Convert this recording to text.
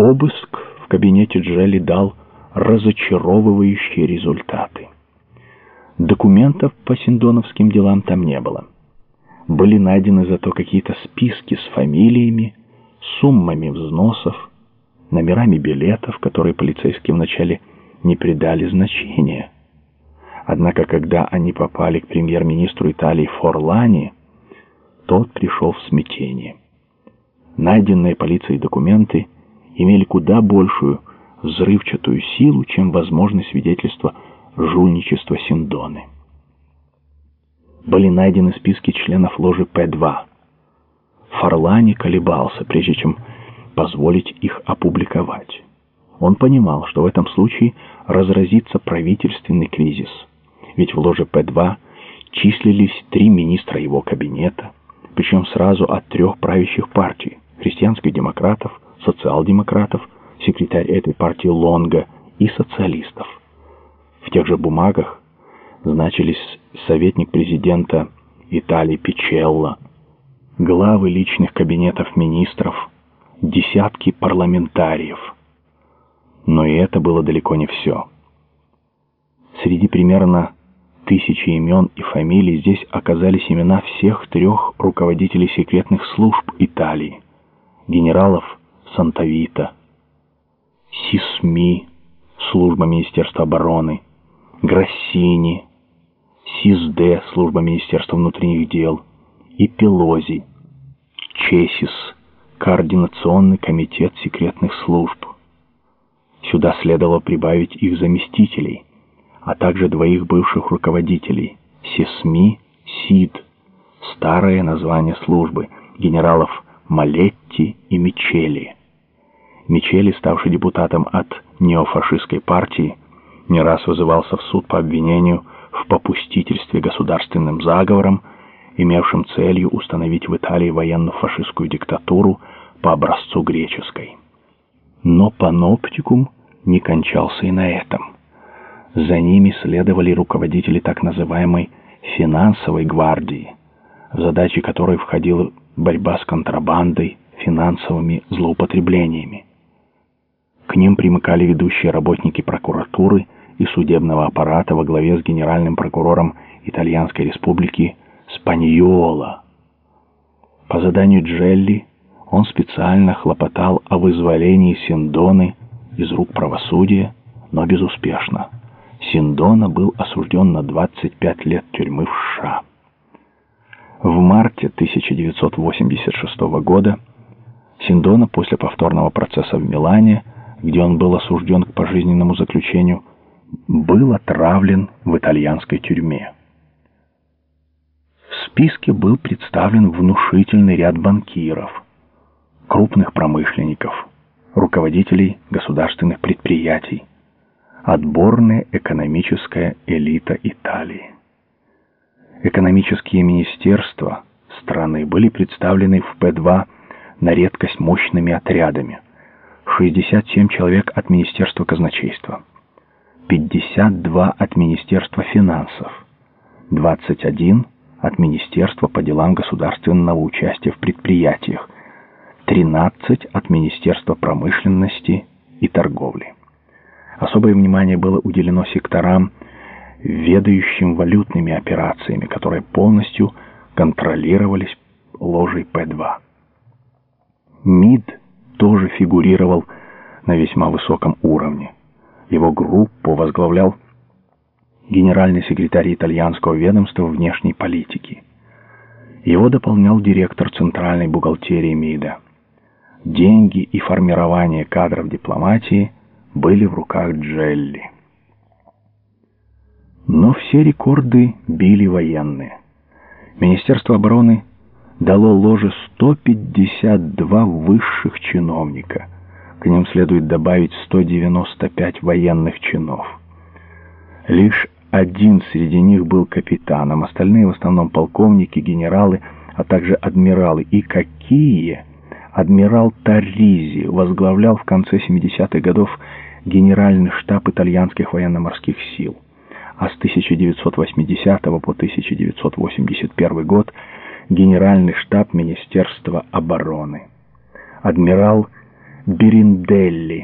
Обыск в кабинете Джелли дал разочаровывающие результаты. Документов по синдоновским делам там не было. Были найдены зато какие-то списки с фамилиями, суммами взносов, номерами билетов, которые полицейские вначале не придали значения. Однако, когда они попали к премьер-министру Италии Форлани, тот пришел в смятение. Найденные полицией документы имели куда большую взрывчатую силу, чем возможны свидетельства жульничества Синдоны. Были найдены списки членов ложи П-2. Фарлани колебался, прежде чем позволить их опубликовать. Он понимал, что в этом случае разразится правительственный кризис, ведь в ложе П-2 числились три министра его кабинета, причем сразу от трех правящих партий – христианских демократов, социал-демократов, секретарь этой партии Лонга и социалистов. В тех же бумагах значились советник президента Италии Пичелло, главы личных кабинетов министров, десятки парламентариев. Но и это было далеко не все. Среди примерно тысячи имен и фамилий здесь оказались имена всех трех руководителей секретных служб Италии, генералов Сантавита, Сисми, служба Министерства обороны, Гроссини, СИСД, служба Министерства внутренних дел, и Пелози, Чесис, Координационный комитет секретных служб. Сюда следовало прибавить их заместителей, а также двоих бывших руководителей Сесми, Сид, старое название службы, генералов Малетти и Мичели. Мичели, ставший депутатом от неофашистской партии, не раз вызывался в суд по обвинению в попустительстве государственным заговором, имевшим целью установить в Италии военно-фашистскую диктатуру по образцу греческой. Но паноптикум не кончался и на этом. За ними следовали руководители так называемой «финансовой гвардии», в задачи которой входила борьба с контрабандой, финансовыми злоупотреблениями. К ним примыкали ведущие работники прокуратуры и судебного аппарата во главе с генеральным прокурором Итальянской республики Спаньола. По заданию Джелли он специально хлопотал о вызволении Синдоны из рук правосудия, но безуспешно. Синдона был осужден на 25 лет тюрьмы в США. В марте 1986 года Синдона после повторного процесса в Милане, где он был осужден к пожизненному заключению, был отравлен в итальянской тюрьме. В списке был представлен внушительный ряд банкиров, крупных промышленников, руководителей государственных предприятий, отборная экономическая элита Италии экономические министерства страны были представлены в П-2 на редкость мощными отрядами. 67 человек от Министерства казначейства, 52 от Министерства финансов, 21 от Министерства по делам государственного участия в предприятиях, 13 от Министерства промышленности и торговли. Особое внимание было уделено секторам ведающим валютными операциями, которые полностью контролировались ложей П-2. МИД тоже фигурировал на весьма высоком уровне. Его группу возглавлял генеральный секретарь итальянского ведомства внешней политики. Его дополнял директор центральной бухгалтерии МИДа. Деньги и формирование кадров дипломатии были в руках Джелли. Но все рекорды били военные. Министерство обороны дало ложе 152 высших чиновника. К ним следует добавить 195 военных чинов. Лишь один среди них был капитаном, остальные в основном полковники, генералы, а также адмиралы. И какие? Адмирал Таризи возглавлял в конце 70-х годов генеральный штаб итальянских военно-морских сил а с 1980 по 1981 год Генеральный штаб Министерства обороны. Адмирал Беринделли.